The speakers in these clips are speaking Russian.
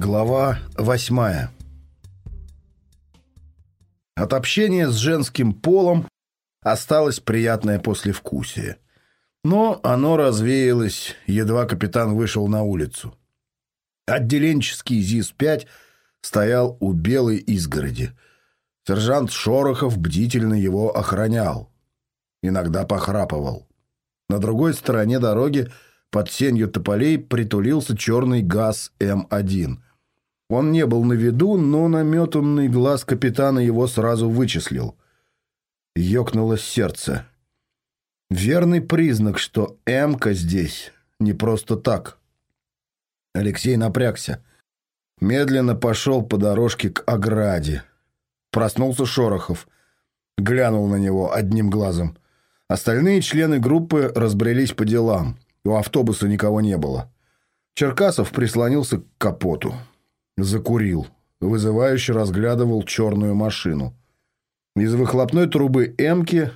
Глава восьмая От общения с женским полом осталось приятное послевкусие. Но оно развеялось, едва капитан вышел на улицу. Отделенческий ЗИС-5 стоял у белой изгороди. Сержант Шорохов бдительно его охранял. Иногда похрапывал. На другой стороне дороги под сенью тополей притулился черный газ М1. Он не был на виду, но наметанный глаз капитана его сразу вычислил. Ёкнуло сердце. Верный признак, что М-ка здесь не просто так. Алексей напрягся. Медленно пошел по дорожке к ограде. Проснулся Шорохов. Глянул на него одним глазом. Остальные члены группы разбрелись по делам. У автобуса никого не было. Черкасов прислонился к капоту. Закурил. Вызывающе разглядывал черную машину. Из выхлопной трубы «Эмки»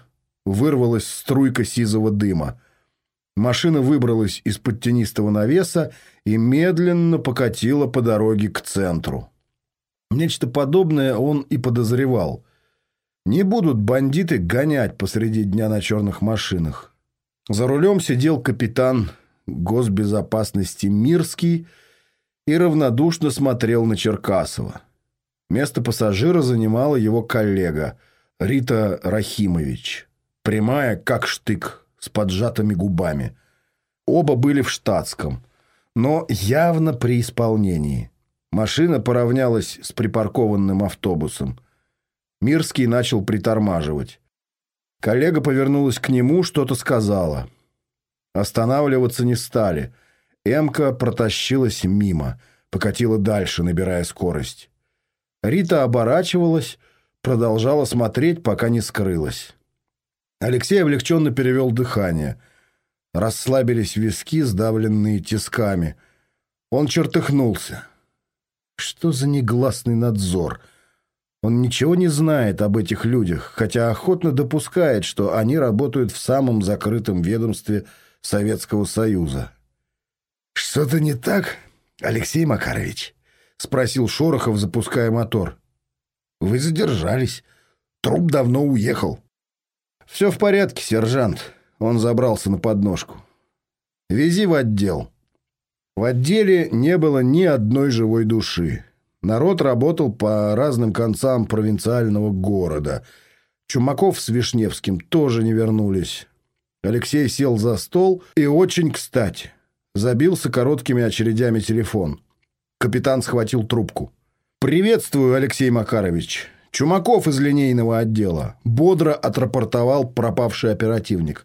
вырвалась струйка сизого дыма. Машина выбралась из-под тенистого навеса и медленно покатила по дороге к центру. Нечто подобное он и подозревал. Не будут бандиты гонять посреди дня на черных машинах. За рулем сидел капитан госбезопасности Мирский и равнодушно смотрел на Черкасова. Место пассажира занимала его коллега Рита Рахимович. Прямая, как штык, с поджатыми губами. Оба были в штатском, но явно при исполнении. Машина поравнялась с припаркованным автобусом. Мирский начал притормаживать. Коллега повернулась к нему, что-то сказала. Останавливаться не стали. Эмка протащилась мимо, покатила дальше, набирая скорость. Рита оборачивалась, продолжала смотреть, пока не скрылась. Алексей облегченно перевел дыхание. Расслабились виски, сдавленные тисками. Он чертыхнулся. Что за негласный надзор? Он ничего не знает об этих людях, хотя охотно допускает, что они работают в самом закрытом ведомстве Советского Союза. «Что-то не так, Алексей Макарович?» — спросил Шорохов, запуская мотор. «Вы задержались. Труп давно уехал». «Все в порядке, сержант». Он забрался на подножку. «Вези в отдел». В отделе не было ни одной живой души. Народ работал по разным концам провинциального города. Чумаков с Вишневским тоже не вернулись. Алексей сел за стол и очень кстати. Забился короткими очередями телефон. Капитан схватил трубку. «Приветствую, Алексей Макарович. Чумаков из линейного отдела. Бодро отрапортовал пропавший оперативник.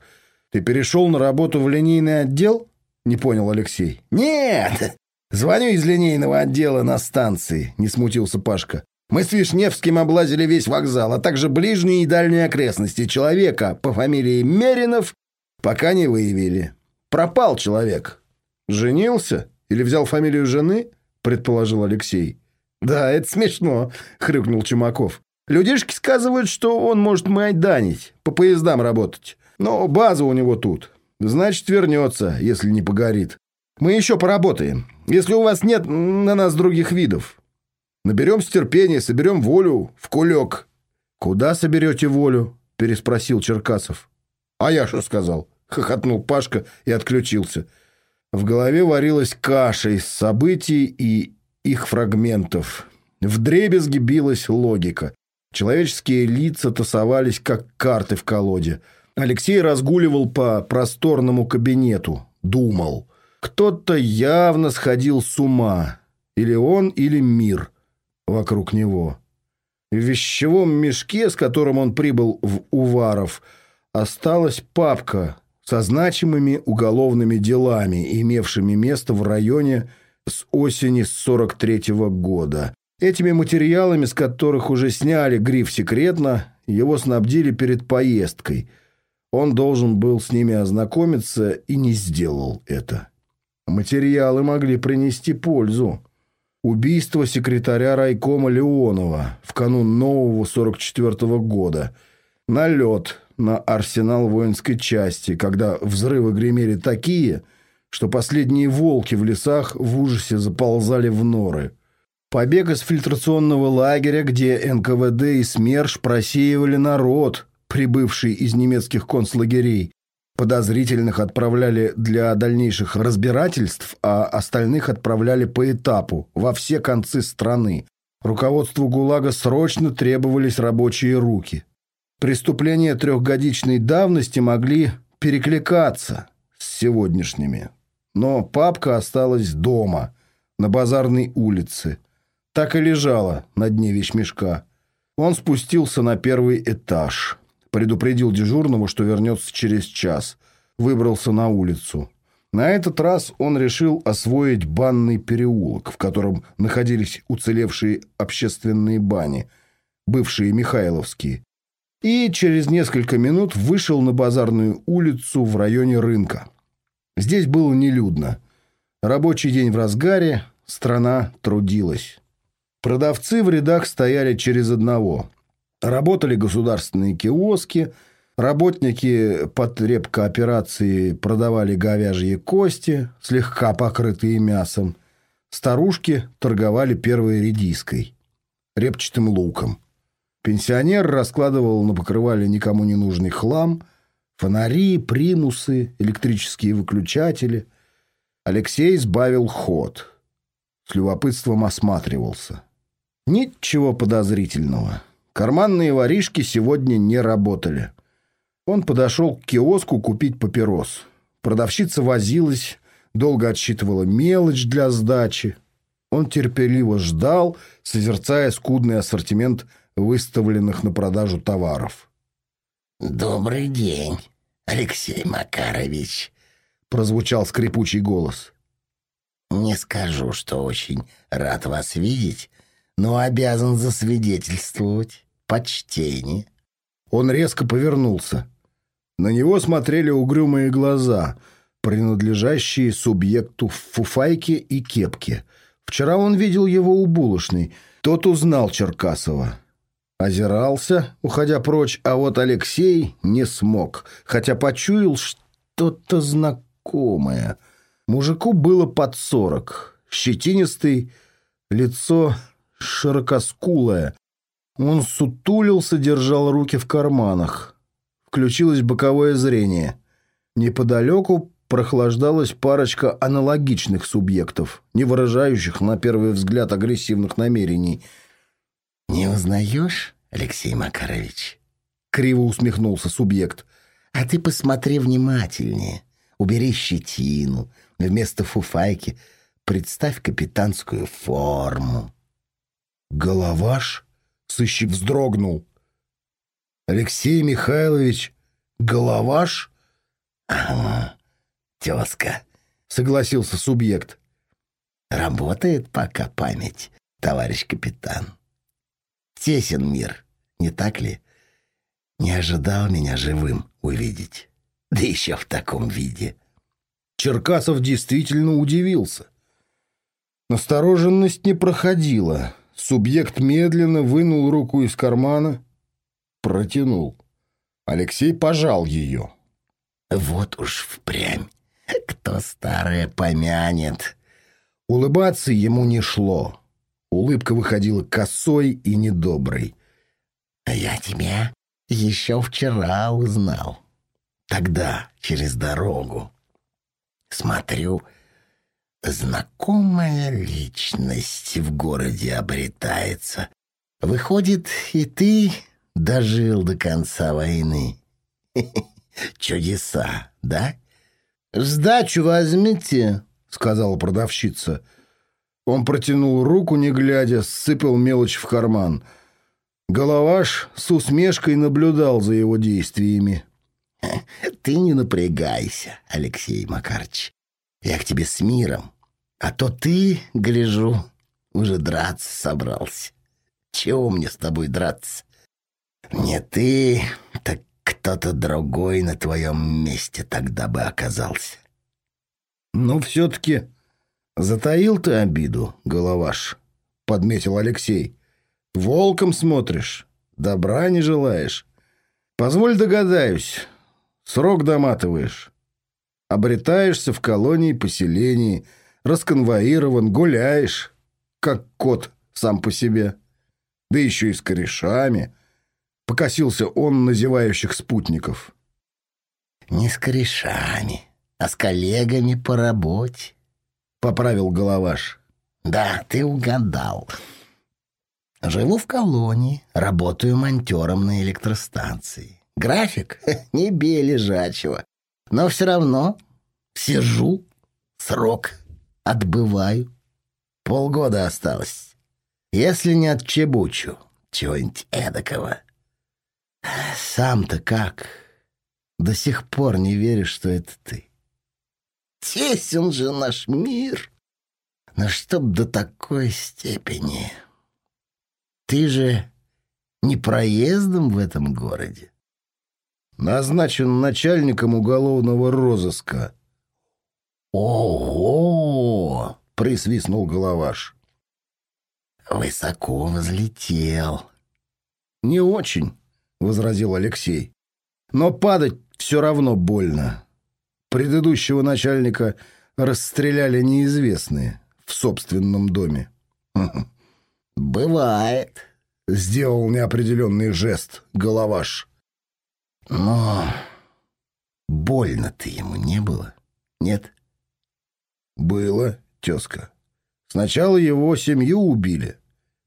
Ты перешел на работу в линейный отдел? Не понял Алексей. Нет! Звоню из линейного отдела на станции, не смутился Пашка. Мы с Вишневским облазили весь вокзал, а также ближние и дальние окрестности. Человека по фамилии Меринов пока не выявили. Пропал человек. Женился? Или взял фамилию жены? Предположил Алексей. «Да, это смешно», — хрюкнул Чумаков. «Людишки сказывают, что он может майданить, по поездам работать. Но база у него тут. Значит, вернется, если не погорит. Мы еще поработаем, если у вас нет на нас других видов. Наберем терпения, соберем волю в кулек». «Куда соберете волю?» — переспросил Черкасов. «А я что сказал?» — хохотнул Пашка и отключился. В голове варилась каша из событий и их фрагментов. В дребезги билась логика. Человеческие лица тасовались, как карты в колоде. Алексей разгуливал по просторному кабинету. Думал. Кто-то явно сходил с ума. Или он, или мир вокруг него. В вещевом мешке, с которым он прибыл в Уваров, осталась папка со значимыми уголовными делами, имевшими место в районе с осени 43 -го года. Этими материалами, с которых уже сняли гриф «секретно», его снабдили перед поездкой. Он должен был с ними ознакомиться и не сделал это. Материалы могли принести пользу. Убийство секретаря райкома Леонова в канун нового 44 -го года. Налет на арсенал воинской части, когда взрывы гремели такие – что последние волки в лесах в ужасе заползали в норы. Побег из фильтрационного лагеря, где НКВД и СМЕРШ просеивали народ, прибывший из немецких концлагерей. Подозрительных отправляли для дальнейших разбирательств, а остальных отправляли по этапу, во все концы страны. Руководству ГУЛАГа срочно требовались рабочие руки. Преступления трехгодичной давности могли перекликаться с сегодняшними. Но папка осталась дома, на базарной улице. Так и лежала на дне вещмешка. Он спустился на первый этаж. Предупредил дежурного, что вернется через час. Выбрался на улицу. На этот раз он решил освоить банный переулок, в котором находились уцелевшие общественные бани, бывшие Михайловские. И через несколько минут вышел на базарную улицу в районе рынка. Здесь было нелюдно. Рабочий день в разгаре, страна трудилась. Продавцы в рядах стояли через одного. Работали государственные киоски, работники потребкооперации продавали говяжьи кости, слегка покрытые мясом. Старушки торговали первой редиской, репчатым луком. Пенсионер раскладывал на покрывале никому не нужный хлам – Фонари, примусы, электрические выключатели. Алексей сбавил ход. С любопытством осматривался. Ничего подозрительного. Карманные воришки сегодня не работали. Он подошел к киоску купить папирос. Продавщица возилась, долго отсчитывала мелочь для сдачи. Он терпеливо ждал, созерцая скудный ассортимент выставленных на продажу товаров. «Добрый день, Алексей Макарович», — прозвучал скрипучий голос. «Не скажу, что очень рад вас видеть, но обязан засвидетельствовать почтение». Он резко повернулся. На него смотрели угрюмые глаза, принадлежащие субъекту в фуфайке и кепке. Вчера он видел его у булочной. Тот узнал Черкасова. Озирался, уходя прочь, а вот Алексей не смог, хотя почуял что-то знакомое. Мужику было под сорок, щетинистый, лицо широкоскулое. Он сутулился, держал руки в карманах. Включилось боковое зрение. Неподалеку прохлаждалась парочка аналогичных субъектов, не выражающих на первый взгляд агрессивных намерений – «Не узнаешь, Алексей Макарович?» Криво усмехнулся субъект. «А ты посмотри внимательнее. Убери щетину. Вместо фуфайки представь капитанскую форму». «Головаш?» — сыщик вздрогнул. «Алексей Михайлович Головаш?» «Ага, тезка», — согласился субъект. «Работает пока память, товарищ капитан». Тесен мир, не так ли? Не ожидал меня живым увидеть. Да еще в таком виде. Черкасов действительно удивился. Настороженность не проходила. Субъект медленно вынул руку из кармана, протянул. Алексей пожал ее. «Вот уж впрямь. Кто старое помянет». Улыбаться ему не шло. Улыбка выходила косой и недоброй. «Я тебя еще вчера узнал. Тогда через дорогу. Смотрю, знакомая личность в городе обретается. Выходит, и ты дожил до конца войны. Чудеса, да?» «Сдачу возьмите», — сказала продавщица. Он протянул руку, не глядя, сыпал мелочь в карман. Головаш с усмешкой наблюдал за его действиями. «Ты не напрягайся, Алексей Макарыч. Я к тебе с миром. А то ты, гляжу, уже драться собрался. Чего мне с тобой драться? Не ты, так кто-то другой на твоем месте тогда бы оказался». «Но все-таки «Затаил ты обиду, головаш», — подметил Алексей. «Волком смотришь, добра не желаешь. Позволь догадаюсь, срок доматываешь. Обретаешься в колонии, поселении, расконвоирован, гуляешь, как кот сам по себе. Да еще и с корешами. Покосился он на зевающих спутников. «Не с корешами, а с коллегами по работе», — поправил Головаш. «Да, ты угадал. Живу в колонии, работаю монтером на электростанции. График не бей лежачего, но все равно сижу, срок отбываю. Полгода осталось. Если не отчебучу чего-нибудь эдакого. Сам-то как? До сих пор не веришь, что это ты. Тесен же наш мир. Но чтоб до такой степени... Ты же не проездом в этом городе. Назначен начальником уголовного розыска. Ого! присвистнул Головаш. Высоко взлетел. Не очень, возразил Алексей. Но падать все равно больно. Предыдущего начальника расстреляли неизвестные в собственном доме. «Бывает», — сделал неопределенный жест Головаш. «Но больно-то ему не было, нет?» «Было, тезка. Сначала его семью убили,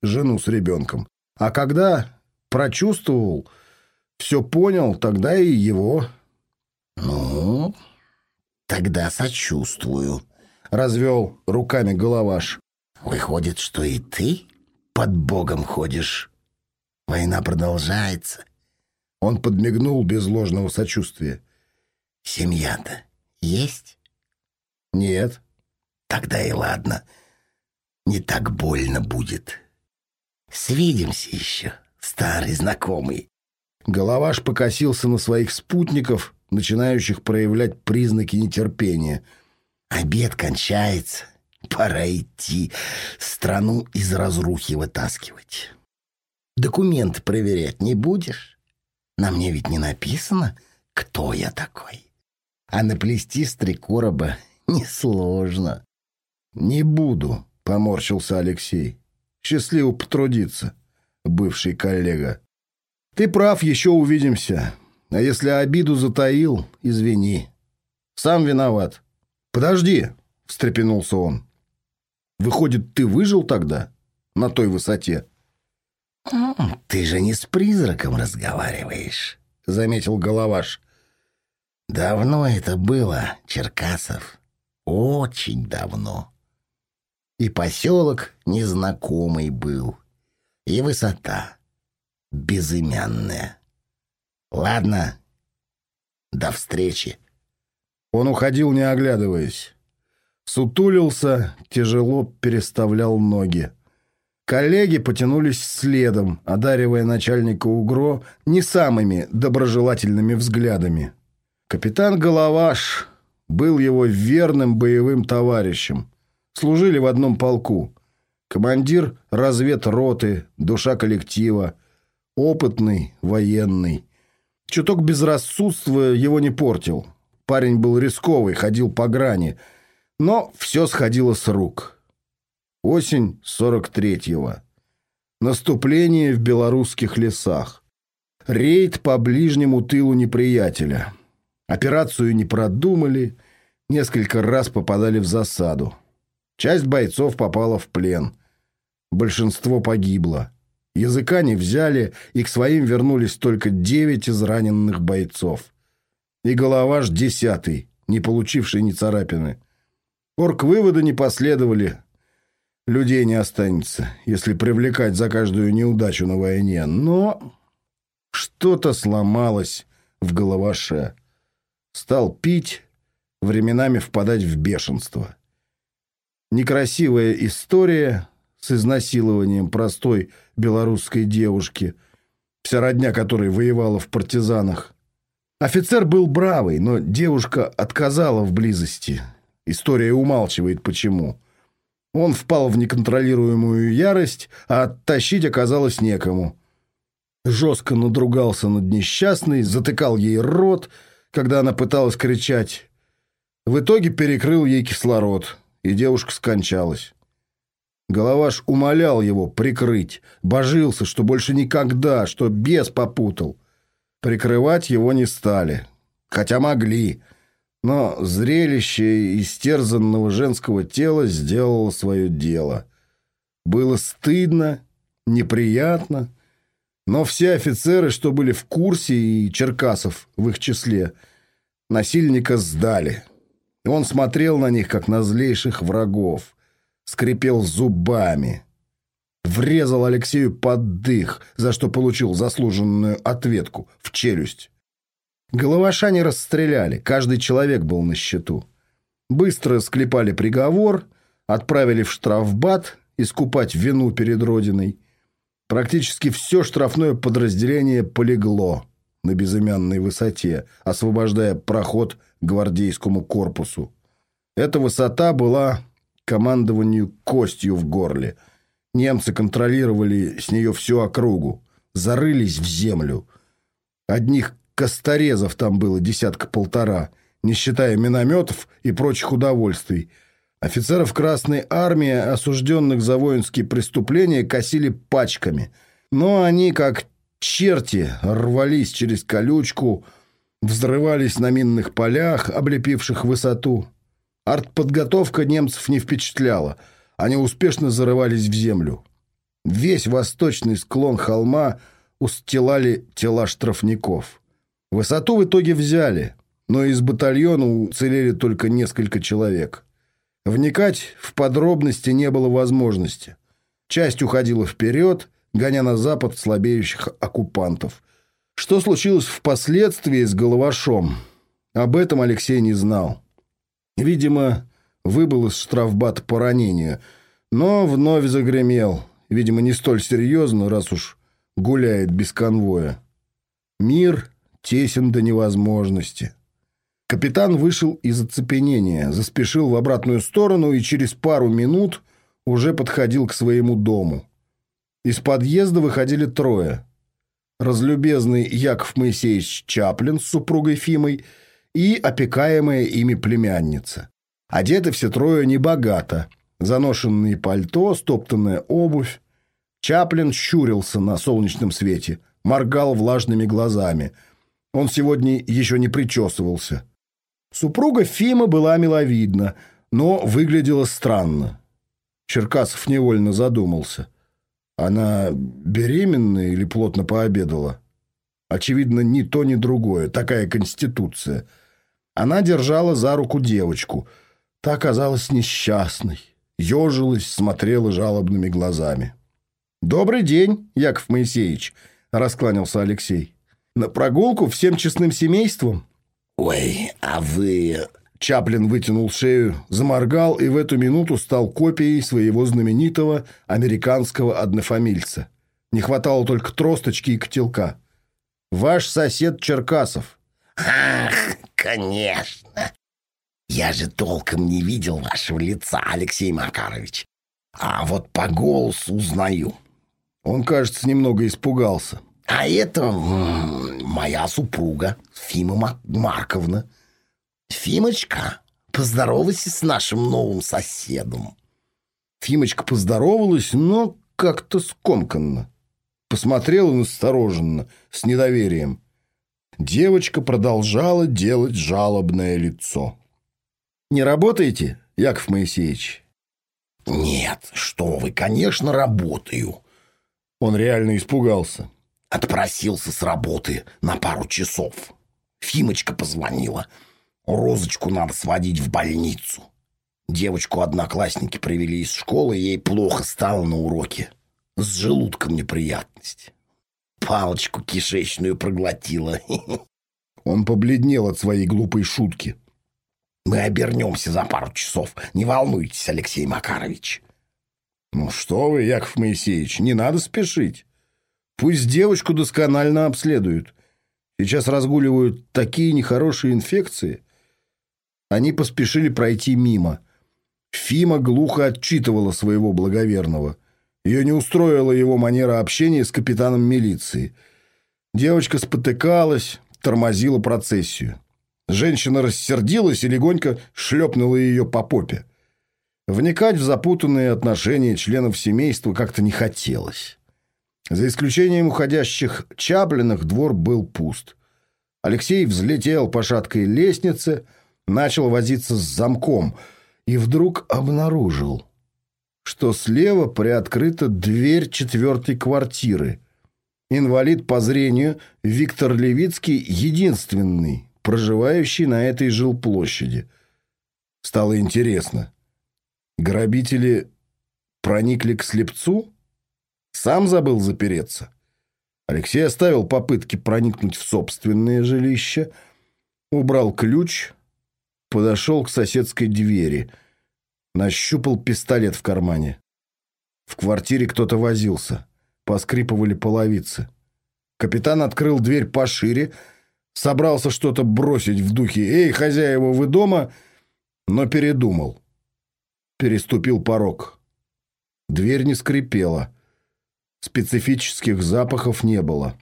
жену с ребенком. А когда прочувствовал, все понял, тогда и его». «Ну, тогда сочувствую», — развел руками Головаш. «Выходит, что и ты под Богом ходишь. Война продолжается. Он подмигнул без ложного сочувствия. Семья-то есть? Нет. Тогда и ладно. Не так больно будет. Свидимся еще, старый знакомый. Головаш покосился на своих спутников, начинающих проявлять признаки нетерпения. Обед кончается. Пора идти, страну из разрухи вытаскивать. Документ проверять не будешь? На мне ведь не написано, кто я такой. А наплести с три короба несложно. «Не буду», — поморщился Алексей. «Счастливо потрудиться, бывший коллега. Ты прав, еще увидимся. А если обиду затаил, извини. Сам виноват. Подожди», — встрепенулся он. Выходит, ты выжил тогда? На той высоте?» «Ты же не с призраком разговариваешь», — заметил Головаш. «Давно это было, Черкасов. Очень давно. И поселок незнакомый был, и высота безымянная. Ладно, до встречи». Он уходил, не оглядываясь. Сутулился, тяжело переставлял ноги. Коллеги потянулись следом, одаривая начальника УГРО не самыми доброжелательными взглядами. Капитан Головаш был его верным боевым товарищем. Служили в одном полку. Командир разведроты, душа коллектива. Опытный, военный. Чуток безрассудства его не портил. Парень был рисковый, ходил по грани – но все сходило с рук. Осень 43-го. Наступление в белорусских лесах. Рейд по ближнему тылу неприятеля. Операцию не продумали, несколько раз попадали в засаду. Часть бойцов попала в плен. Большинство погибло. Языка не взяли, и к своим вернулись только девять израненных бойцов. И голова ж десятый, не получивший ни царапины. Орг-выводы не последовали. Людей не останется, если привлекать за каждую неудачу на войне. Но что-то сломалось в головаше. Стал пить, временами впадать в бешенство. Некрасивая история с изнасилованием простой белорусской девушки, вся родня которой воевала в партизанах. Офицер был бравый, но девушка отказала в близости – История умалчивает почему. Он впал в неконтролируемую ярость, а оттащить оказалось некому. Жестко надругался над несчастной, затыкал ей рот, когда она пыталась кричать. В итоге перекрыл ей кислород, и девушка скончалась. Головаш умолял его прикрыть, божился, что больше никогда, что бес попутал. Прикрывать его не стали, хотя могли, но зрелище истерзанного женского тела сделало свое дело. Было стыдно, неприятно, но все офицеры, что были в курсе, и Черкасов в их числе, насильника сдали. Он смотрел на них, как на злейших врагов, скрипел зубами, врезал Алексею под дых, за что получил заслуженную ответку в челюсть. Головаша не расстреляли, каждый человек был на счету. Быстро склепали приговор, отправили в штрафбат искупать вину перед Родиной. Практически все штрафное подразделение полегло на безымянной высоте, освобождая проход гвардейскому корпусу. Эта высота была командованию костью в горле. Немцы контролировали с нее всю округу, зарылись в землю. Одних косторезов там было десятка-полтора, не считая минометов и прочих удовольствий. Офицеров Красной Армии, осужденных за воинские преступления, косили пачками. Но они, как черти, рвались через колючку, взрывались на минных полях, облепивших высоту. Артподготовка немцев не впечатляла. Они успешно зарывались в землю. Весь восточный склон холма устилали тела штрафников. Высоту в итоге взяли, но из батальона уцелели только несколько человек. Вникать в подробности не было возможности. Часть уходила вперед, гоня на запад слабеющих оккупантов. Что случилось впоследствии с Головашом? Об этом Алексей не знал. Видимо, выбыл из штрафбата по ранению, но вновь загремел. Видимо, не столь серьезно, раз уж гуляет без конвоя. Мир тесен до невозможности. Капитан вышел из оцепенения, заспешил в обратную сторону и через пару минут уже подходил к своему дому. Из подъезда выходили трое. Разлюбезный Яков Моисеевич Чаплин с супругой Фимой и опекаемая ими племянница. Одеты все трое небогато. Заношенные пальто, стоптанная обувь. Чаплин щурился на солнечном свете, моргал влажными глазами. Он сегодня еще не причесывался. Супруга Фима была миловидна, но выглядела странно. Черкасов невольно задумался. Она беременна или плотно пообедала? Очевидно, ни то, ни другое. Такая конституция. Она держала за руку девочку. Та оказалась несчастной. Ежилась, смотрела жалобными глазами. «Добрый день, Яков Моисеевич», — раскланялся Алексей. «На прогулку всем честным семейством?» «Ой, а вы...» Чаплин вытянул шею, заморгал и в эту минуту стал копией своего знаменитого американского однофамильца. Не хватало только тросточки и котелка. «Ваш сосед Черкасов». «Ах, конечно! Я же толком не видел вашего лица, Алексей Макарович. А вот по голосу узнаю». Он, кажется, немного испугался. А это моя супруга, Фима Марковна. Фимочка, поздоровайся с нашим новым соседом. Фимочка поздоровалась, но как-то скомканно. Посмотрела настороженно, с недоверием. Девочка продолжала делать жалобное лицо. «Не работаете, Яков Моисеевич?» «Нет, что вы, конечно, работаю». Он реально испугался. Отпросился с работы на пару часов. Фимочка позвонила. Розочку надо сводить в больницу. Девочку одноклассники привели из школы, ей плохо стало на уроке. С желудком неприятность. Палочку кишечную проглотила. Он побледнел от своей глупой шутки. Мы обернемся за пару часов. Не волнуйтесь, Алексей Макарович. Ну что вы, Яков Моисеевич, не надо спешить. Пусть девочку досконально обследуют. Сейчас разгуливают такие нехорошие инфекции. Они поспешили пройти мимо. Фима глухо отчитывала своего благоверного. Ее не устроила его манера общения с капитаном милиции. Девочка спотыкалась, тормозила процессию. Женщина рассердилась и легонько шлепнула ее по попе. Вникать в запутанные отношения членов семейства как-то не хотелось. За исключением уходящих Чаплиных двор был пуст. Алексей взлетел по шаткой лестнице, начал возиться с замком и вдруг обнаружил, что слева приоткрыта дверь четвертой квартиры. Инвалид по зрению Виктор Левицкий единственный, проживающий на этой жилплощади. Стало интересно. Грабители проникли к слепцу? Сам забыл запереться? Алексей оставил попытки проникнуть в собственное жилище, убрал ключ, подошел к соседской двери, нащупал пистолет в кармане. В квартире кто-то возился, поскрипывали половицы. Капитан открыл дверь пошире, собрался что-то бросить в духе «Эй, хозяева, вы дома?» но передумал. Переступил порог. Дверь не скрипела. Специфических запахов не было.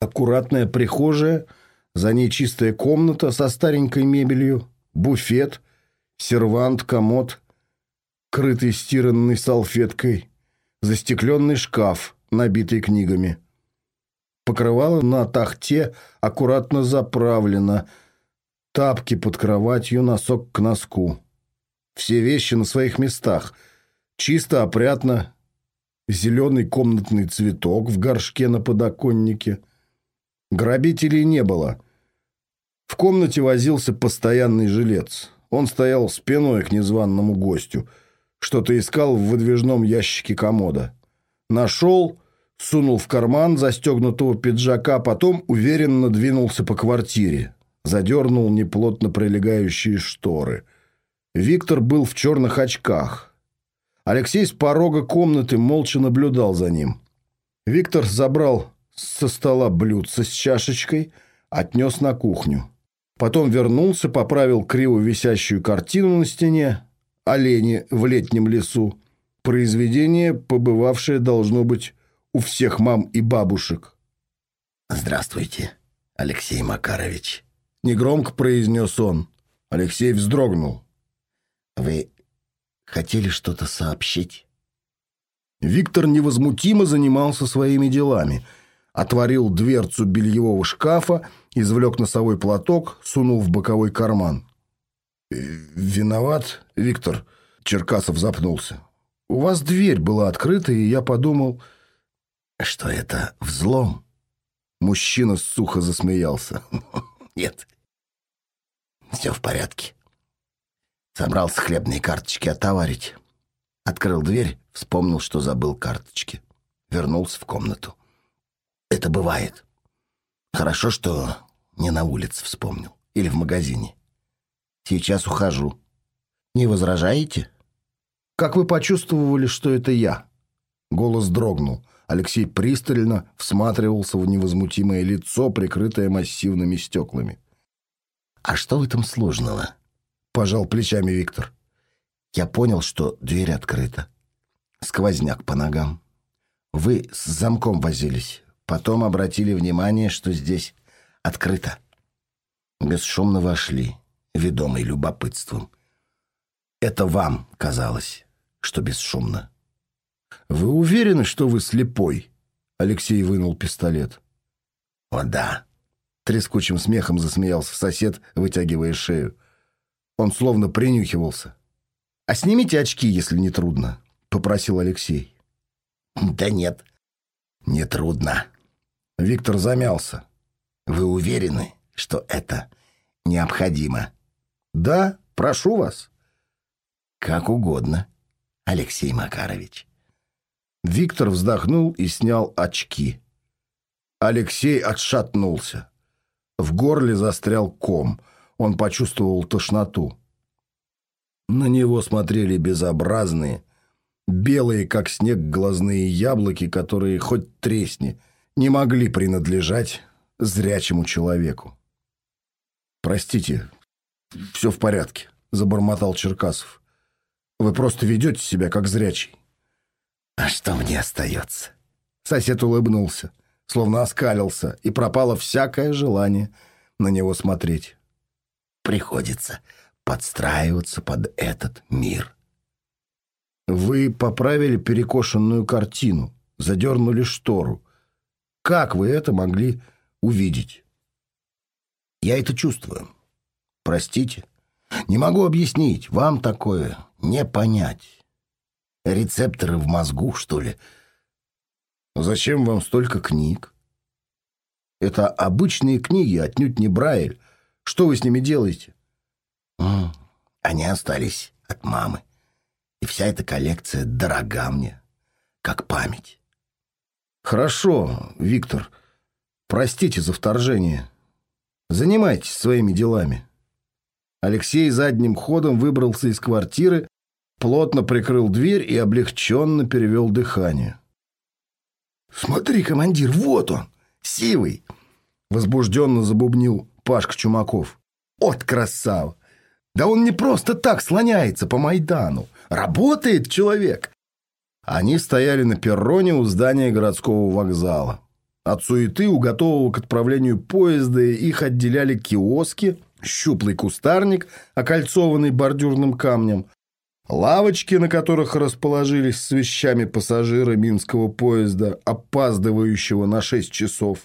Аккуратная прихожая, за ней чистая комната со старенькой мебелью, буфет, сервант, комод, крытый стиранной салфеткой, застекленный шкаф, набитый книгами. Покрывало на тахте аккуратно заправлено, тапки под кроватью, носок к носку. Все вещи на своих местах. Чисто, опрятно. Зеленый комнатный цветок в горшке на подоконнике. Грабителей не было. В комнате возился постоянный жилец. Он стоял спиной к незваному гостю. Что-то искал в выдвижном ящике комода. Нашел сунул в карман застегнутого пиджака, потом уверенно двинулся по квартире. Задернул неплотно прилегающие шторы. Виктор был в черных очках. Алексей с порога комнаты молча наблюдал за ним. Виктор забрал со стола блюдце с чашечкой, отнес на кухню. Потом вернулся, поправил криво висящую картину на стене «Олени в летнем лесу». Произведение, побывавшее, должно быть, у всех мам и бабушек. «Здравствуйте, Алексей Макарович», — негромко произнес он. Алексей вздрогнул. «Вы хотели что-то сообщить?» Виктор невозмутимо занимался своими делами. Отворил дверцу бельевого шкафа, извлек носовой платок, сунул в боковой карман. «Э, «Виноват, Виктор», — Черкасов запнулся. «У вас дверь была открыта, и я подумал...» что это взлом. Мужчина сухо засмеялся. Нет, все в порядке. Собрался хлебные карточки отоварить. Открыл дверь, вспомнил, что забыл карточки. Вернулся в комнату. Это бывает. Хорошо, что не на улице вспомнил. Или в магазине. Сейчас ухожу. Не возражаете? Как вы почувствовали, что это я? Голос дрогнул. Алексей пристально всматривался в невозмутимое лицо, прикрытое массивными стеклами. «А что в этом сложного?» — пожал плечами Виктор. «Я понял, что дверь открыта. Сквозняк по ногам. Вы с замком возились. Потом обратили внимание, что здесь открыто. Бесшумно вошли, ведомый любопытством. Это вам казалось, что бесшумно. «Вы уверены, что вы слепой?» Алексей вынул пистолет. «О, да!» Трескучим смехом засмеялся сосед, вытягивая шею. Он словно принюхивался. «А снимите очки, если не трудно», — попросил Алексей. «Да нет, не трудно». Виктор замялся. «Вы уверены, что это необходимо?» «Да, прошу вас». «Как угодно, Алексей Макарович». Виктор вздохнул и снял очки. Алексей отшатнулся. В горле застрял ком. Он почувствовал тошноту. На него смотрели безобразные, белые, как снег, глазные яблоки, которые, хоть тресни, не могли принадлежать зрячему человеку. «Простите, все в порядке», — забормотал Черкасов. «Вы просто ведете себя, как зрячий». «А что мне остается?» Сосед улыбнулся, словно оскалился, и пропало всякое желание на него смотреть. «Приходится подстраиваться под этот мир. Вы поправили перекошенную картину, задернули штору. Как вы это могли увидеть? Я это чувствую. Простите. Не могу объяснить. Вам такое не понять. Рецепторы в мозгу, что ли? Зачем вам столько книг? Это обычные книги, отнюдь не Брайль. Что вы с ними делаете? Они остались от мамы. И вся эта коллекция дорога мне, как память. Хорошо, Виктор. Простите за вторжение. Занимайтесь своими делами. Алексей задним ходом выбрался из квартиры, плотно прикрыл дверь и облегченно перевел дыхание. «Смотри, командир, вот он, сивый!» Возбужденно забубнил Пашка Чумаков. «От красава! Да он не просто так слоняется по Майдану. Работает человек!» Они стояли на перроне у здания городского вокзала. От суеты у готового к отправлению поезда их отделяли киоски, щуплый кустарник, окольцованный бордюрным камнем, лавочки, на которых расположились с вещами пассажиры минского поезда, опаздывающего на 6 часов.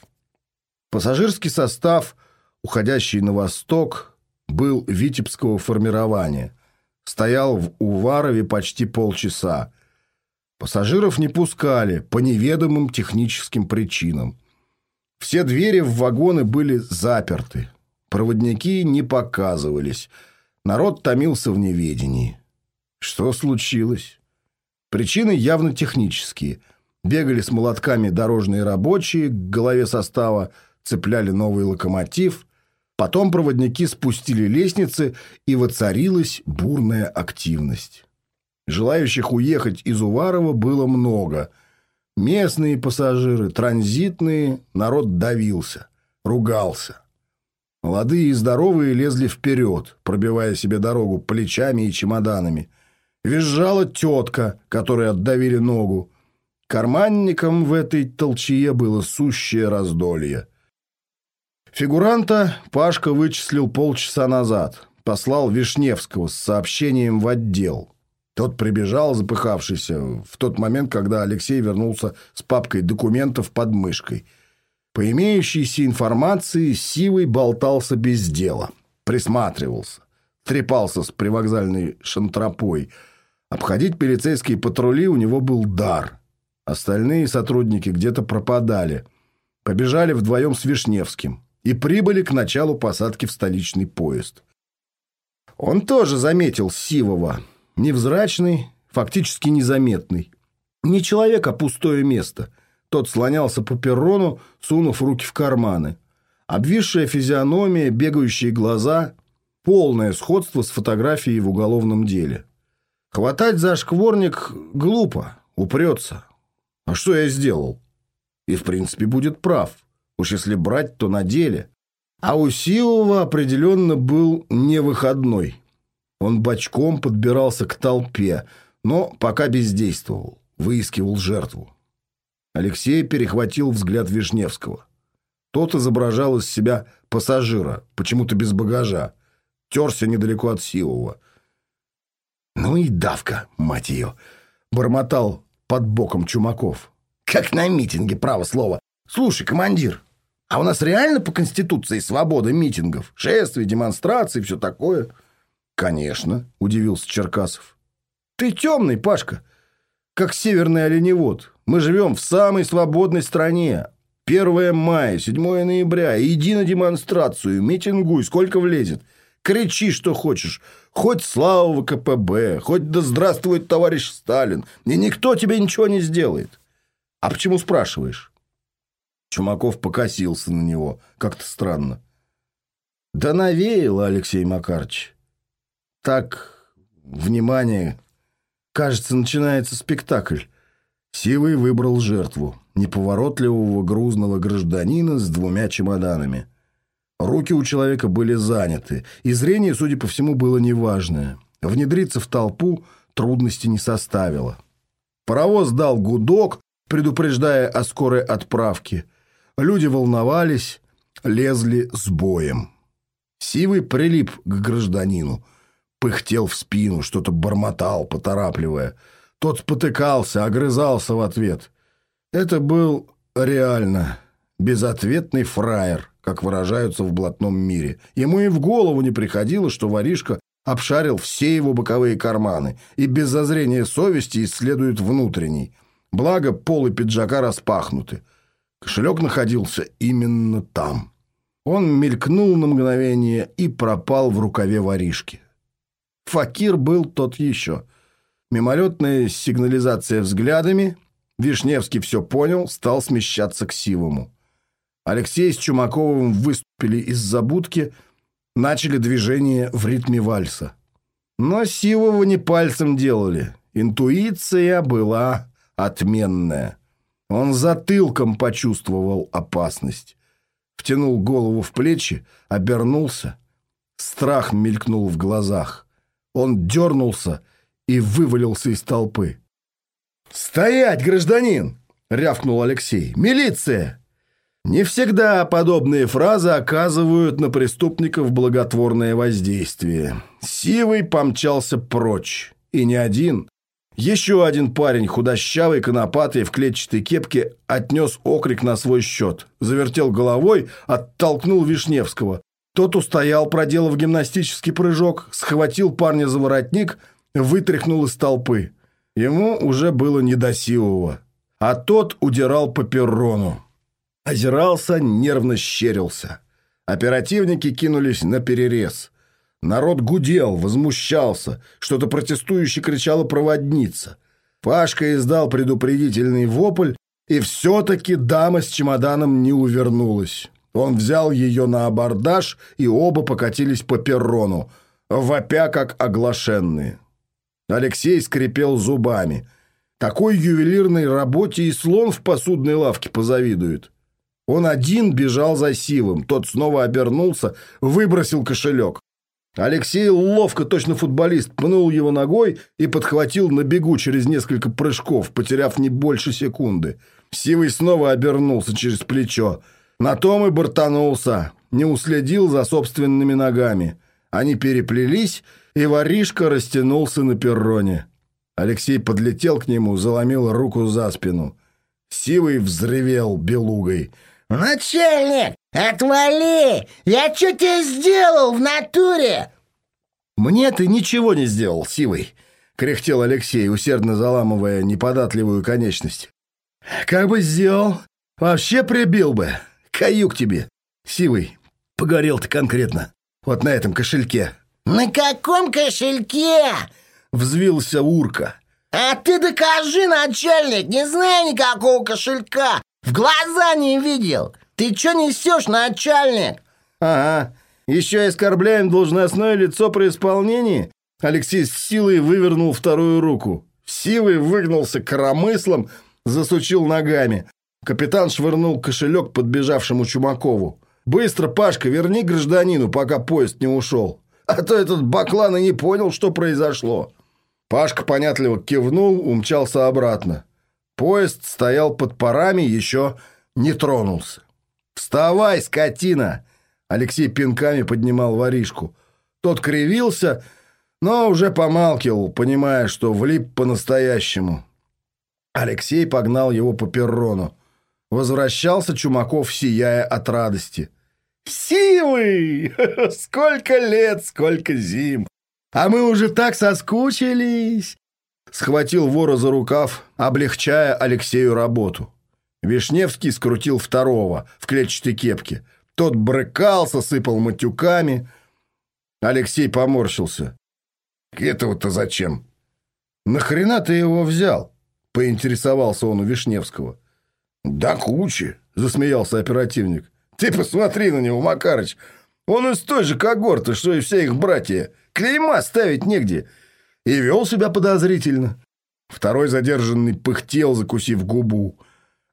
Пассажирский состав, уходящий на восток, был витебского формирования. Стоял в Уварове почти полчаса. Пассажиров не пускали по неведомым техническим причинам. Все двери в вагоны были заперты. Проводники не показывались. Народ томился в неведении. Что случилось? Причины явно технические. Бегали с молотками дорожные рабочие, к голове состава цепляли новый локомотив – Потом проводники спустили лестницы, и воцарилась бурная активность. Желающих уехать из Уварова было много. Местные пассажиры, транзитные, народ давился, ругался. Молодые и здоровые лезли вперед, пробивая себе дорогу плечами и чемоданами. Визжала тетка, которой отдавили ногу. Карманникам в этой толчье было сущее раздолье. Фигуранта Пашка вычислил полчаса назад. Послал Вишневского с сообщением в отдел. Тот прибежал, запыхавшийся, в тот момент, когда Алексей вернулся с папкой документов под мышкой. По имеющейся информации, Сивый болтался без дела. Присматривался. Трепался с привокзальной шантропой. Обходить полицейские патрули у него был дар. Остальные сотрудники где-то пропадали. Побежали вдвоем с Вишневским и прибыли к началу посадки в столичный поезд. Он тоже заметил Сивова. Невзрачный, фактически незаметный. Не человек, а пустое место. Тот слонялся по перрону, сунув руки в карманы. Обвисшая физиономия, бегающие глаза – полное сходство с фотографией в уголовном деле. Хватать за шкворник глупо, упрется. А что я сделал? И, в принципе, будет прав. Уж если брать, то на деле. А у Сиова определенно был не выходной. Он бочком подбирался к толпе, но пока бездействовал, выискивал жертву. Алексей перехватил взгляд Вишневского. Тот изображал из себя пассажира, почему-то без багажа. Терся недалеко от Силова. «Ну и давка, мать ее!» — бормотал под боком Чумаков. «Как на митинге, право слово. Слушай, командир, а у нас реально по Конституции свобода митингов, шествий, демонстраций, все такое? Конечно, удивился Черкасов. Ты темный, Пашка, как северный оленевод. Мы живем в самой свободной стране. 1 мая, 7 ноября. Иди на демонстрацию, митингуй, сколько влезет. Кричи, что хочешь. Хоть слава ВКПБ, хоть да здравствует товарищ Сталин. И никто тебе ничего не сделает. А почему спрашиваешь? Чумаков покосился на него. Как-то странно. Да навеяло, Алексей Макарович. Так, внимание. Кажется, начинается спектакль. Сивый выбрал жертву. Неповоротливого грузного гражданина с двумя чемоданами. Руки у человека были заняты, и зрение, судя по всему, было неважное. Внедриться в толпу трудности не составило. Паровоз дал гудок, предупреждая о скорой отправке. Люди волновались, лезли с боем. Сивый прилип к гражданину, пыхтел в спину, что-то бормотал, поторапливая. Тот спотыкался, огрызался в ответ. Это был реально безответный фраер, как выражаются в блатном мире. Ему и в голову не приходило, что воришка обшарил все его боковые карманы и без зазрения совести исследует внутренний. Благо, полы пиджака распахнуты. Кошелек находился именно там. Он мелькнул на мгновение и пропал в рукаве воришки. Факир был тот еще. Мимолетная сигнализация взглядами. Вишневский все понял, стал смещаться к Сивому. Алексей с Чумаковым выступили из забудки, начали движение в ритме вальса. Но Сивова не пальцем делали. Интуиция была отменная. Он затылком почувствовал опасность. Втянул голову в плечи, обернулся. Страх мелькнул в глазах. Он дернулся и вывалился из толпы. «Стоять, гражданин!» — рявкнул Алексей. «Милиция!» Не всегда подобные фразы оказывают на преступников благотворное воздействие. Сивый помчался прочь. И не один. Еще один парень, худощавый, конопатый, в клетчатой кепке, отнес окрик на свой счет. Завертел головой, оттолкнул Вишневского. Тот устоял, проделав гимнастический прыжок, схватил парня за воротник, вытряхнул из толпы. Ему уже было не до Сивого. А тот удирал по перрону. Озирался, нервно щерился. Оперативники кинулись на перерез. Народ гудел, возмущался. Что-то протестующе кричала проводница. Пашка издал предупредительный вопль, и все-таки дама с чемоданом не увернулась. Он взял ее на абордаж, и оба покатились по перрону, вопя как оглашенные. Алексей скрипел зубами. Такой ювелирной работе и слон в посудной лавке позавидует. Он один бежал за Сивым. Тот снова обернулся, выбросил кошелек. Алексей ловко, точно футболист, пнул его ногой и подхватил на бегу через несколько прыжков, потеряв не больше секунды. Сивый снова обернулся через плечо. На том и бортанулся, не уследил за собственными ногами. Они переплелись, и воришка растянулся на перроне. Алексей подлетел к нему, заломил руку за спину. Сивый взревел белугой — «Начальник, отвали! Я что тебе сделал в натуре?» «Мне ты ничего не сделал, Сивый», — кряхтел Алексей, усердно заламывая неподатливую конечность. «Как бы сделал, вообще прибил бы. Каюк тебе. Сивый, погорел ты конкретно. Вот на этом кошельке». «На каком кошельке?» — взвился Урка. «А ты докажи, начальник, не знаю никакого кошелька. В глаза не видел. Ты что несешь, начальник? Ага. Еще и оскорбляем должностное лицо при исполнении? Алексей с силой вывернул вторую руку. Силой выгнулся коромыслом, засучил ногами. Капитан швырнул кошелек подбежавшему Чумакову. «Быстро, Пашка, верни гражданину, пока поезд не ушел. А то этот баклан и не понял, что произошло». Пашка понятливо кивнул, умчался обратно. Поезд стоял под парами, еще не тронулся. «Вставай, скотина!» Алексей пинками поднимал воришку. Тот кривился, но уже помалкивал, понимая, что влип по-настоящему. Алексей погнал его по перрону. Возвращался Чумаков, сияя от радости. «Сивый! Сколько лет, сколько зим! А мы уже так соскучились! схватил вора за рукав, облегчая Алексею работу. Вишневский скрутил второго в клетчатой кепке. Тот брыкался, сыпал матюками. Алексей поморщился. «Этого-то зачем?» «Нахрена ты его взял?» — поинтересовался он у Вишневского. «Да кучи!» — засмеялся оперативник. «Ты посмотри на него, Макарыч! Он из той же когорты, что и все их братья. Клейма ставить негде и вел себя подозрительно. Второй задержанный пыхтел, закусив губу.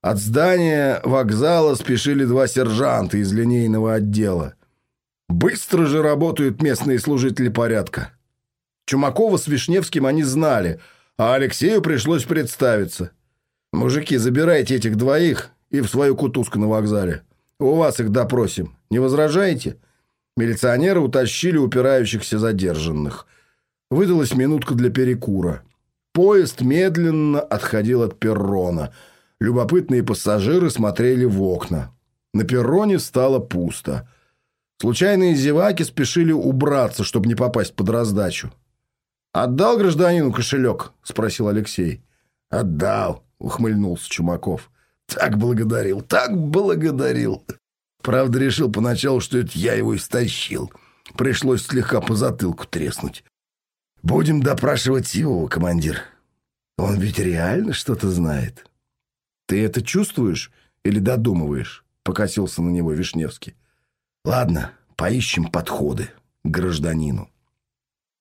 От здания вокзала спешили два сержанта из линейного отдела. Быстро же работают местные служители порядка. Чумакова с Вишневским они знали, а Алексею пришлось представиться. «Мужики, забирайте этих двоих и в свою кутузку на вокзале. У вас их допросим. Не возражаете?» Милиционеры утащили упирающихся задержанных – Выдалась минутка для перекура. Поезд медленно отходил от перрона. Любопытные пассажиры смотрели в окна. На перроне стало пусто. Случайные зеваки спешили убраться, чтобы не попасть под раздачу. «Отдал гражданину кошелек?» – спросил Алексей. «Отдал», – ухмыльнулся Чумаков. «Так благодарил, так благодарил. Правда, решил поначалу, что это я его истощил. Пришлось слегка по затылку треснуть. Будем допрашивать его, командир. Он ведь реально что-то знает». «Ты это чувствуешь или додумываешь?» – покосился на него Вишневский. «Ладно, поищем подходы к гражданину».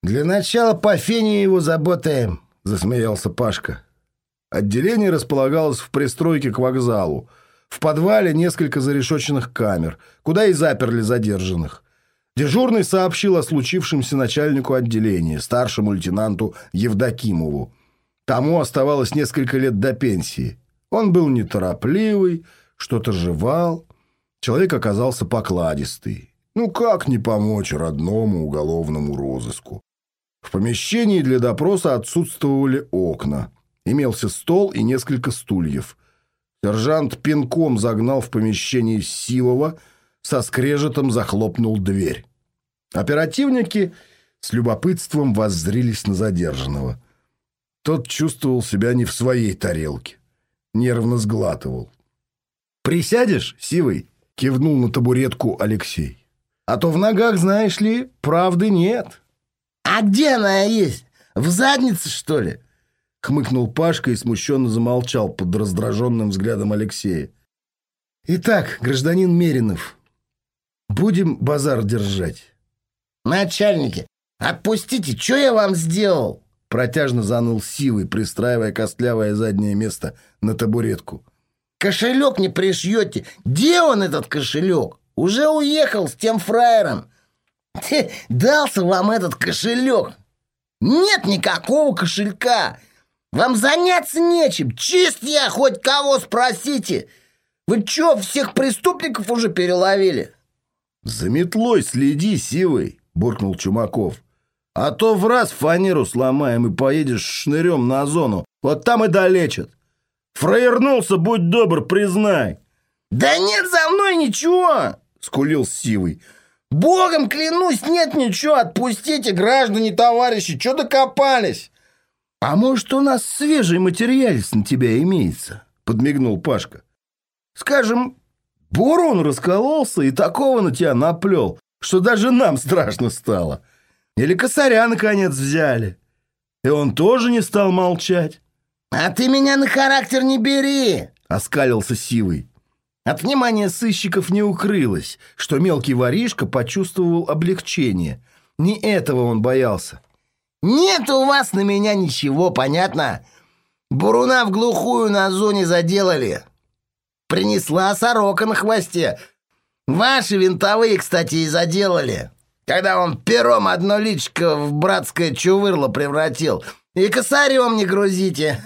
«Для начала по фене его заботаем», — засмеялся Пашка. Отделение располагалось в пристройке к вокзалу. В подвале несколько зарешоченных камер, куда и заперли задержанных. Дежурный сообщил о случившемся начальнику отделения, старшему лейтенанту Евдокимову. Тому оставалось несколько лет до пенсии. Он был неторопливый, что-то жевал. Человек оказался покладистый. Ну как не помочь родному уголовному розыску? В помещении для допроса отсутствовали окна. Имелся стол и несколько стульев. Сержант пинком загнал в помещение Сивова, со скрежетом захлопнул дверь. Оперативники с любопытством воззрились на задержанного. Тот чувствовал себя не в своей тарелке. Нервно сглатывал. «Присядешь, Сивый?» — кивнул на табуретку Алексей. «А то в ногах, знаешь ли, правды нет». «А где она есть? В заднице, что ли?» Хмыкнул Пашка и смущенно замолчал под раздраженным взглядом Алексея. «Итак, гражданин Меринов, будем базар держать». «Начальники, отпустите, что я вам сделал?» Протяжно заныл Сивый, пристраивая костлявое заднее место на табуретку. «Кошелек не пришьете. Где он, этот кошелек? Уже уехал с тем фраером. Дался вам этот кошелек. Нет никакого кошелька. Вам заняться нечем. Чист я, хоть кого спросите. Вы чё, всех преступников уже переловили? За метлой следи, Сивый, буркнул Чумаков. А то в раз фанеру сломаем и поедешь шнырем на зону. Вот там и долечат. Фраернулся, будь добр, признай. Да нет за мной ничего, скулил Сивый. Богом клянусь, нет ничего, отпустите, граждане, товарищи, что докопались? А может, у нас свежий материалец на тебя имеется? Подмигнул Пашка. Скажем, бурун раскололся и такого на тебя наплел, что даже нам страшно стало. Или косаря, наконец, взяли. И он тоже не стал молчать. «А ты меня на характер не бери!» — оскалился Сивый. От внимания сыщиков не укрылось, что мелкий воришка почувствовал облегчение. Не этого он боялся. «Нет у вас на меня ничего, понятно? Буруна в глухую на зоне заделали. Принесла сорока на хвосте. Ваши винтовые, кстати, и заделали. Когда он пером одно личко в братское чувырло превратил. И косарем не грузите.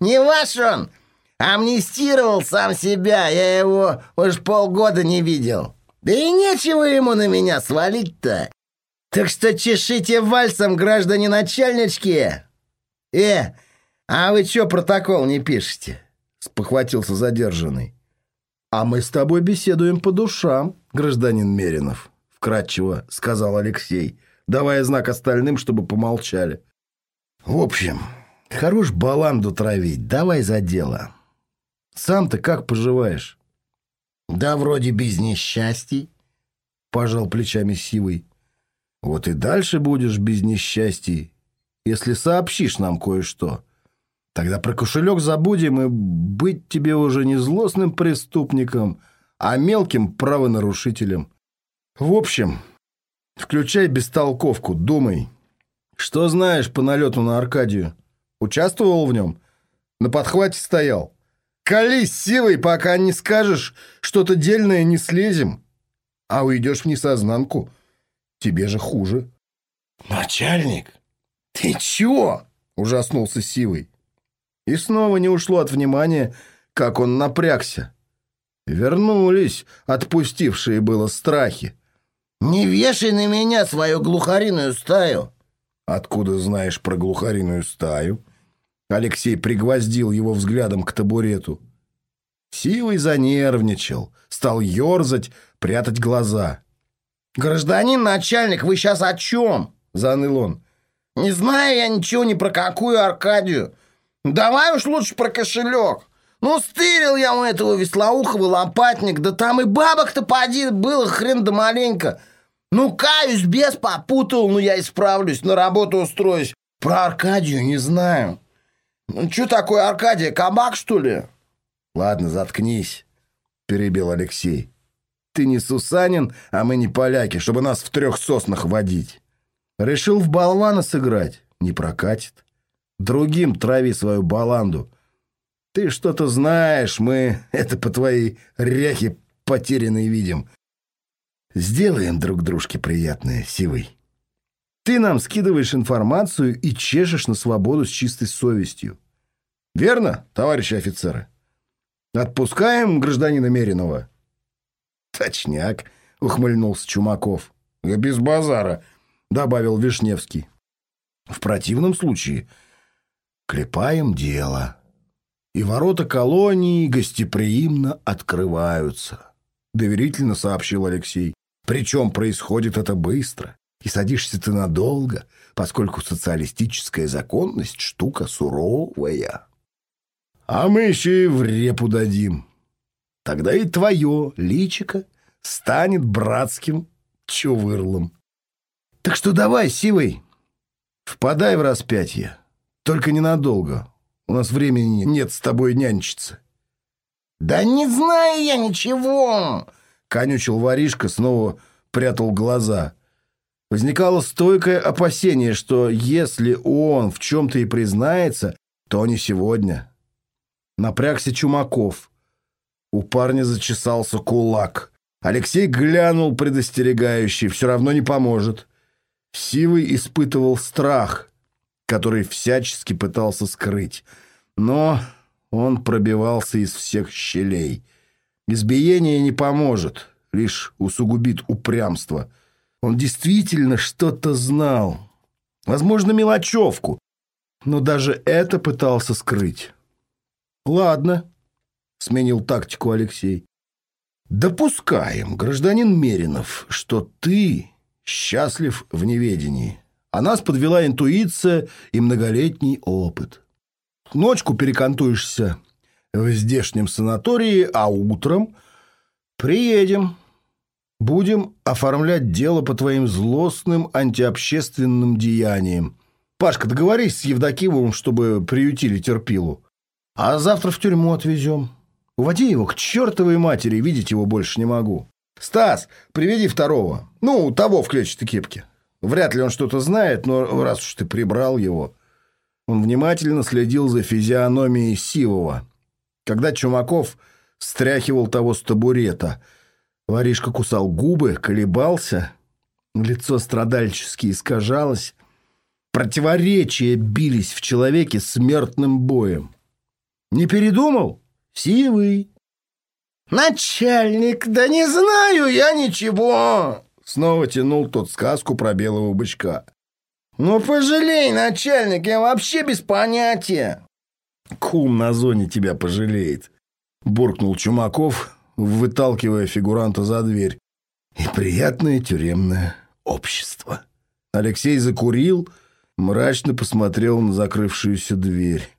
Не ваш он!» Амнистировал сам себя, я его уж полгода не видел. Да и нечего ему на меня свалить-то. Так что чешите вальсом, граждане начальнички. Э, а вы чё протокол не пишете? Спохватился задержанный. А мы с тобой беседуем по душам, гражданин Меринов, вкратчиво сказал Алексей, давая знак остальным, чтобы помолчали. В общем, хорош баланду травить, давай за дело. Сам-то как поживаешь? Да вроде без несчастий, пожал плечами Сивый. Вот и дальше будешь без несчастий, если сообщишь нам кое-что. Тогда про кошелек забудем, и быть тебе уже не злостным преступником, а мелким правонарушителем. В общем, включай бестолковку, думай. Что знаешь по налету на Аркадию? Участвовал в нем? На подхвате стоял? Колись силой, пока не скажешь что-то дельное, не слезем. А уйдешь в несознанку, тебе же хуже. Начальник, ты чего? Ужаснулся Сивый. И снова не ушло от внимания, как он напрягся. Вернулись отпустившие было страхи. «Не вешай на меня свою глухариную стаю!» Откуда знаешь про глухариную стаю? Алексей пригвоздил его взглядом к табурету. Сивый занервничал, стал ерзать, прятать глаза. «Гражданин начальник, вы сейчас о чем?» — заныл он. «Не знаю я ничего ни про какую Аркадию. Давай уж лучше про кошелек. Ну, стырил я у этого веслоухого лопатник, да там и бабок-то поди было хрен да маленько. Ну, каюсь, без попутал, ну я исправлюсь, на работу устроюсь. Про Аркадию не знаю. Ну, что такое Аркадия, кабак, что ли?» «Ладно, заткнись», — перебил Алексей. «Ты не сусанин, а мы не поляки, чтобы нас в трех соснах водить. Решил в болвана сыграть? Не прокатит. Другим трави свою баланду. Ты что-то знаешь, мы это по твоей ряхе потерянной видим. Сделаем друг дружке приятное, Сивый. Ты нам скидываешь информацию и чешешь на свободу с чистой совестью. Верно, товарищи офицеры?» Отпускаем гражданина Меринова?» «Точняк», — ухмыльнулся Чумаков. «Без базара», — добавил Вишневский. «В противном случае клепаем дело, и ворота колонии гостеприимно открываются», — доверительно сообщил Алексей. «Причем происходит это быстро, и садишься ты надолго, поскольку социалистическая законность — штука суровая». А мы еще и в репу дадим. Тогда и твое личико станет братским чувырлом. Так что давай, Сивый, впадай в распятие. Только ненадолго. У нас времени нет с тобой нянчиться. «Да не знаю я ничего!» — конючил воришка, снова прятал глаза. Возникало стойкое опасение, что если он в чем-то и признается, то не сегодня, Напрягся Чумаков. У парня зачесался кулак. Алексей глянул предостерегающий, все равно не поможет. Сивый испытывал страх, который всячески пытался скрыть. Но он пробивался из всех щелей. Избиение не поможет, лишь усугубит упрямство. Он действительно что-то знал. Возможно, мелочевку, но даже это пытался скрыть. «Ладно», — сменил тактику Алексей. «Допускаем, гражданин Меринов, что ты счастлив в неведении, а нас подвела интуиция и многолетний опыт. Ночку перекантуешься в здешнем санатории, а утром приедем». Будем оформлять дело по твоим злостным антиобщественным деяниям. Пашка, договорись с Евдокимовым, чтобы приютили терпилу. А завтра в тюрьму отвезем. Уводи его к чертовой матери, видеть его больше не могу. Стас, приведи второго. Ну, того в клетчатой кепке. Вряд ли он что-то знает, но раз уж ты прибрал его... Он внимательно следил за физиономией Сивова. Когда Чумаков стряхивал того с табурета, воришка кусал губы, колебался, лицо страдальчески искажалось. Противоречия бились в человеке смертным боем. Не передумал? Сивый. «Начальник, да не знаю я ничего!» Снова тянул тот сказку про белого бычка. «Ну, пожалей, начальник, я вообще без понятия!» «Кум на зоне тебя пожалеет!» Буркнул Чумаков, выталкивая фигуранта за дверь. «И приятное тюремное общество!» Алексей закурил, мрачно посмотрел на закрывшуюся дверь.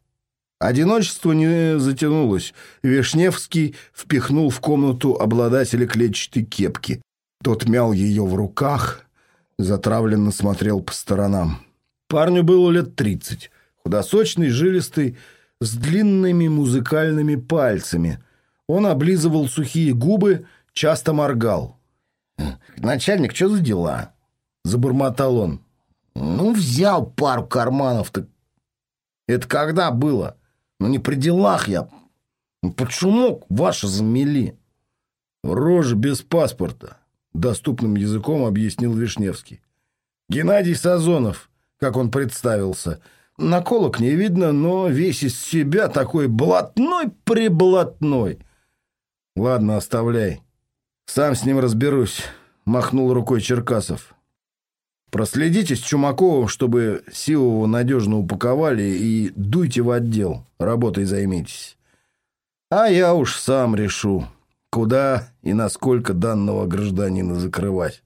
Одиночество не затянулось. Вишневский впихнул в комнату обладателя клетчатой кепки. Тот мял ее в руках, затравленно смотрел по сторонам. Парню было лет тридцать. Худосочный, жилистый, с длинными музыкальными пальцами. Он облизывал сухие губы, часто моргал. «Начальник, что за дела?» — забормотал он. «Ну, взял пару карманов, так...» «Это когда было?» Ну не при делах я. Ну, под шумок ваши замели. Рожа без паспорта, доступным языком объяснил Вишневский. Геннадий Сазонов, как он представился. Наколок не видно, но весь из себя такой блатной-приблатной. Ладно, оставляй. Сам с ним разберусь, махнул рукой Черкасов. Проследите с Чумаковым, чтобы Сивова надежно упаковали и дуйте в отдел. Работой займитесь. А я уж сам решу, куда и насколько данного гражданина закрывать.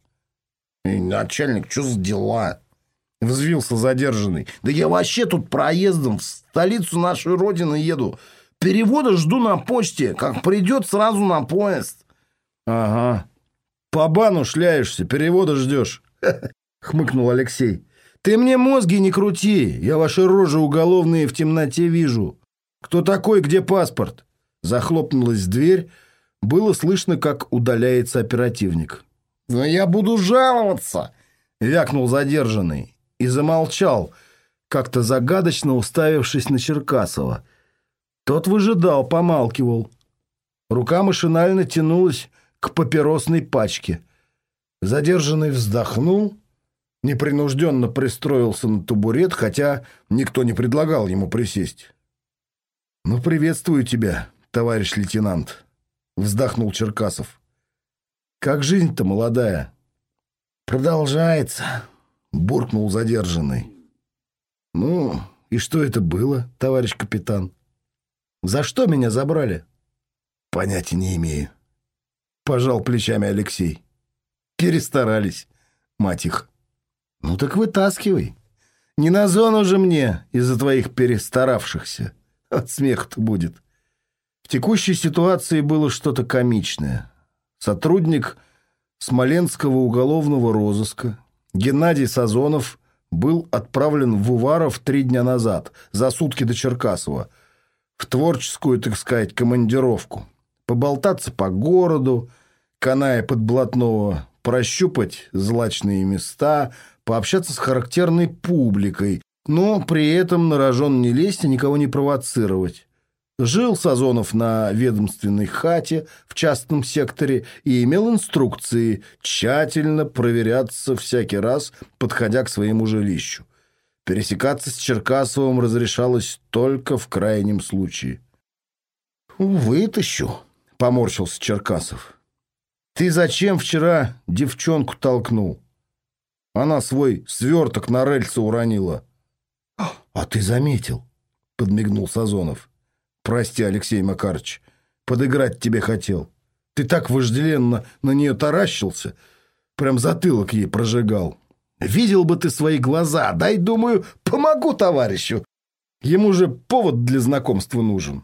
И, начальник, что за дела? Взвился задержанный. Да я вообще тут проездом в столицу нашей родины еду. Перевода жду на почте. Как придет, сразу на поезд. Ага. По бану шляешься, перевода ждешь. Хмыкнул Алексей. Ты мне мозги не крути. Я ваши рожи уголовные в темноте вижу. Кто такой, где паспорт? Захлопнулась дверь. Было слышно, как удаляется оперативник. «Но я буду жаловаться!» — вякнул задержанный и замолчал, как-то загадочно уставившись на Черкасова. Тот выжидал, помалкивал. Рука машинально тянулась к папиросной пачке. Задержанный вздохнул, непринужденно пристроился на табурет, хотя никто не предлагал ему присесть. «Ну, приветствую тебя, товарищ лейтенант», — вздохнул Черкасов. «Как жизнь-то молодая?» «Продолжается», — буркнул задержанный. «Ну, и что это было, товарищ капитан? За что меня забрали?» «Понятия не имею», — пожал плечами Алексей. «Перестарались, мать их». «Ну так вытаскивай. Не на зону же мне из-за твоих перестаравшихся. От смеха-то будет». В текущей ситуации было что-то комичное. Сотрудник Смоленского уголовного розыска Геннадий Сазонов был отправлен в Уваров три дня назад, за сутки до Черкасова, в творческую, так сказать, командировку. Поболтаться по городу, каная под блатного, прощупать злачные места, пообщаться с характерной публикой, но при этом на рожон не лезть и никого не провоцировать. Жил Сазонов на ведомственной хате в частном секторе и имел инструкции тщательно проверяться всякий раз, подходя к своему жилищу. Пересекаться с Черкасовым разрешалось только в крайнем случае. «Вытащу», — поморщился Черкасов. «Ты зачем вчера девчонку толкнул? Она свой сверток на рельсы уронила». «А ты заметил?» — подмигнул Сазонов. Прости, Алексей Макарович, подыграть тебе хотел. Ты так вожделенно на нее таращился, прям затылок ей прожигал. Видел бы ты свои глаза, дай, думаю, помогу товарищу. Ему же повод для знакомства нужен.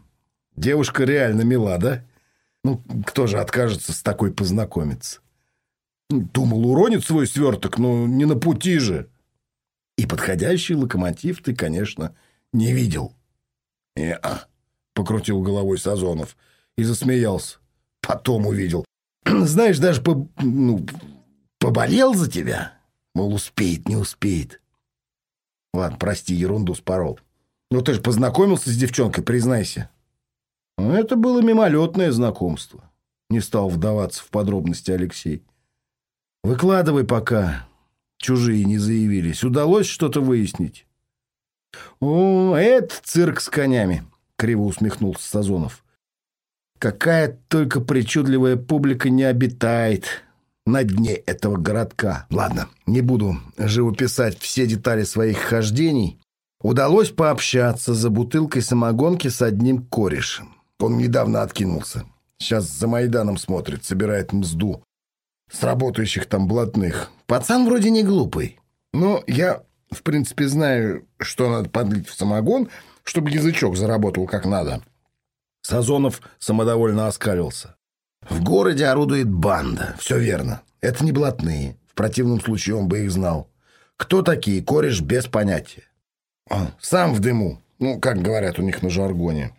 Девушка реально мила, да? Ну, кто же откажется с такой познакомиться? Думал, уронит свой сверток, но не на пути же. И подходящий локомотив ты, конечно, не видел. Не-а покрутил головой Сазонов и засмеялся. Потом увидел. Знаешь, даже по, ну, поболел за тебя. Мол, успеет, не успеет. Ладно, прости, ерунду спорол. Ну ты же познакомился с девчонкой, признайся. Это было мимолетное знакомство. Не стал вдаваться в подробности Алексей. Выкладывай пока. Чужие не заявились. Удалось что-то выяснить? О, это цирк с конями. Криво усмехнулся Сазонов. Какая только причудливая публика не обитает на дне этого городка. Ладно, не буду живописать все детали своих хождений. Удалось пообщаться за бутылкой самогонки с одним корешем. Он недавно откинулся. Сейчас за Майданом смотрит, собирает мзду с работающих там блатных. Пацан вроде не глупый. Но я, в принципе, знаю, что надо подлить в самогон — чтобы язычок заработал как надо. Сазонов самодовольно оскалился. В городе орудует банда. Все верно. Это не блатные. В противном случае он бы их знал. Кто такие, кореш без понятия. Он сам в дыму. Ну, как говорят у них на жаргоне.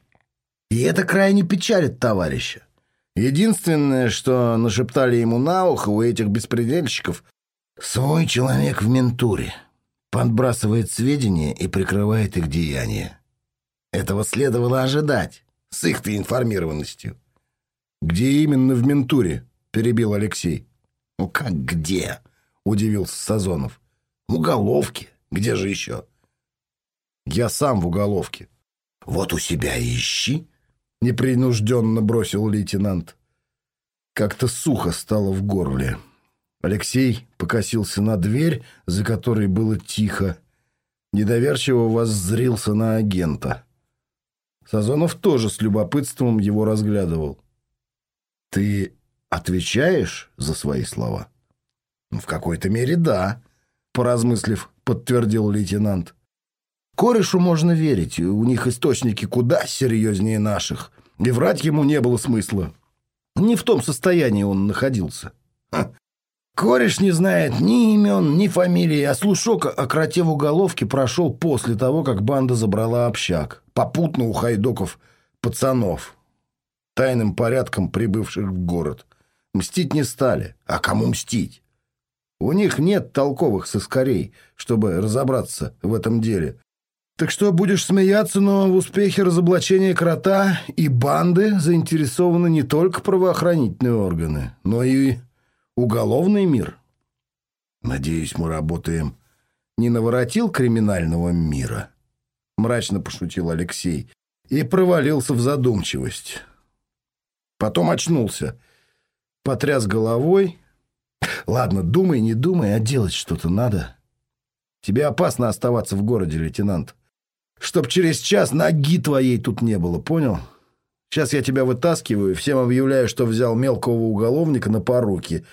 И это крайне печалит товарища. Единственное, что нашептали ему на ухо у этих беспредельщиков, свой человек в ментуре. Подбрасывает сведения и прикрывает их деяния. Этого следовало ожидать, с их-то информированностью. «Где именно в ментуре?» — перебил Алексей. «Ну как где?» — удивился Сазонов. «В уголовке. Где же еще?» «Я сам в уголовке». «Вот у себя ищи», — непринужденно бросил лейтенант. Как-то сухо стало в горле. Алексей покосился на дверь, за которой было тихо. Недоверчиво воззрился на агента. Сазонов тоже с любопытством его разглядывал. «Ты отвечаешь за свои слова?» «В какой-то мере да», — поразмыслив, подтвердил лейтенант. «Корешу можно верить, у них источники куда серьезнее наших, и врать ему не было смысла. Не в том состоянии он находился. Ха. Кореш не знает ни имен, ни фамилии, а слушок о кроте в уголовке прошел после того, как банда забрала общак, попутно у хайдоков пацанов, тайным порядком прибывших в город. Мстить не стали. А кому мстить? У них нет толковых соскорей, чтобы разобраться в этом деле. Так что будешь смеяться, но в успехе разоблачения крота и банды заинтересованы не только правоохранительные органы, но и уголовный мир. Надеюсь, мы работаем не наворотил криминального мира, мрачно пошутил Алексей и провалился в задумчивость. Потом очнулся, потряс головой. Ладно, думай, не думай, а делать что-то надо. Тебе опасно оставаться в городе, лейтенант. Чтоб через час ноги твоей тут не было, понял? Сейчас я тебя вытаскиваю, всем объявляю, что взял мелкого уголовника на поруки.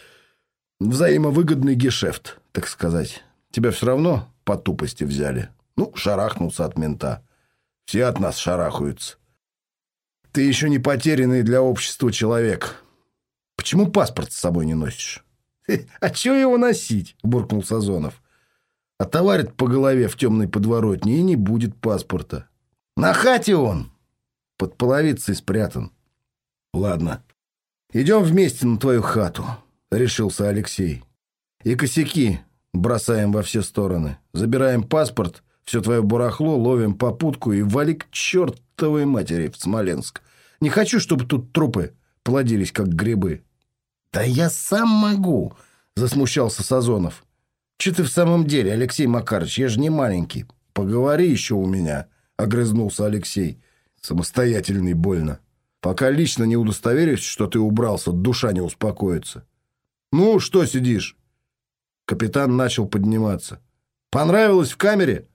Взаимовыгодный гешефт, так сказать. Тебя все равно по тупости взяли. Ну, шарахнулся от мента. Все от нас шарахаются. Ты еще не потерянный для общества человек. Почему паспорт с собой не носишь? А чего его носить? Буркнул Сазонов. Отоварит по голове в темной подворотне, и не будет паспорта. На хате он! Под половицей спрятан. Ладно, идем вместе на твою хату, решился Алексей. И косяки бросаем во все стороны. Забираем паспорт, все твое барахло, ловим попутку и вали к чертовой матери в Смоленск. Не хочу, чтобы тут трупы плодились, как грибы. Да я сам могу, засмущался Сазонов. «Че ты в самом деле, Алексей Макарович? Я же не маленький. Поговори еще у меня», — огрызнулся Алексей. «Самостоятельный больно. Пока лично не удостоверюсь, что ты убрался, душа не успокоится». «Ну, что сидишь?» Капитан начал подниматься. «Понравилось в камере?»